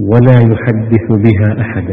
ولا يحدث بها أحدا